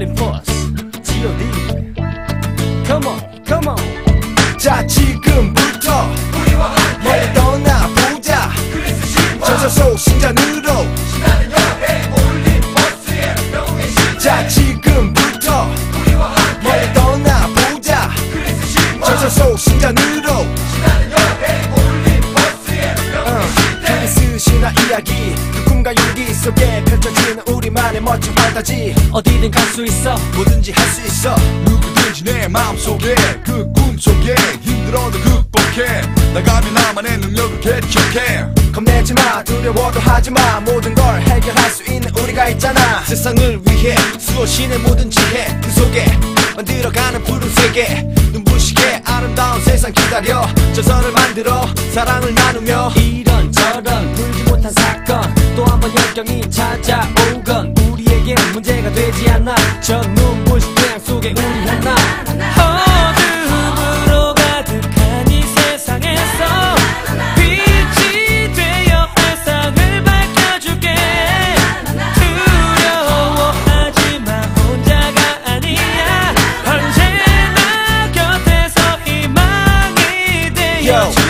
올림포스 G.O.D Come on, come on. 자 지금부터 우리와 함께 떠나보자. 전설 속신전으로 신나는 여행 올림포스의 명예 시자 지금부터 우리와 함께 떠나보자. 전설 속신전으로 신나는 여행 올림포스의 명예 시대 어, 그리스 신화 이야기. 속에 펼쳐지는 우리만의 멋진 판타지. 어디든 갈 수 있어 뭐든지 할 수 있어. 누구든지 내 마음속에 그 꿈속에 힘들어도 극복해. 나가면 나만의 능력을 개척해. 겁내지 마 두려워도 하지 마. 모든 걸 해결할 수 있는 우리가 있잖아. 세상을 위해 수호신의 모든 지혜 그 속에 만들어가는 푸른 세계. 눈부시게 아름다운 세상 기다려. 저선을 만들어 사랑을 또한번 열경이 찾아오건 우리에겐 문제가 되지 않아. 저 눈부신 태양 속에 우리 하나. 어둠으로 가득한 이 세상에서 빛이 되어 세상을 밝혀줄게. 두려워하지 마 혼자가 아니야. 언제나 곁에서 희망이 되어줄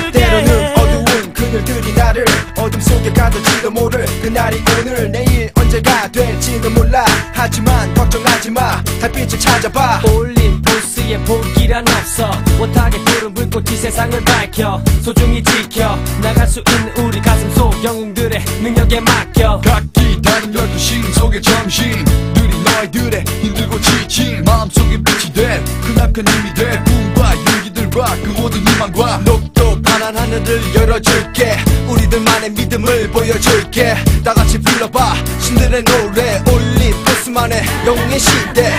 가둘지도 모를 그날이 오늘 내일 언제가 될지는 몰라. 하지만 걱정하지 마. 달빛을 찾아봐. 올린 보스의 포기란 없어. 못하게 푸른 불꽃이 세상을 밝혀. 소중히 지켜. 나갈 수 있는 우리 가슴 속 영웅들의 능력에 맡겨. 각기 다른 열두 신 속의 정신들이 너희들의 힘들고 지친 마음속에 빛이 될 그나큰 힘이 될 용기들과 그 모든 희망과 똑똑한 하늘을 열어줄게. 우리들만의 믿음을 보여줄게. 다같이 불러봐. 신들의 노래 올린 보스만의 영웅의 시대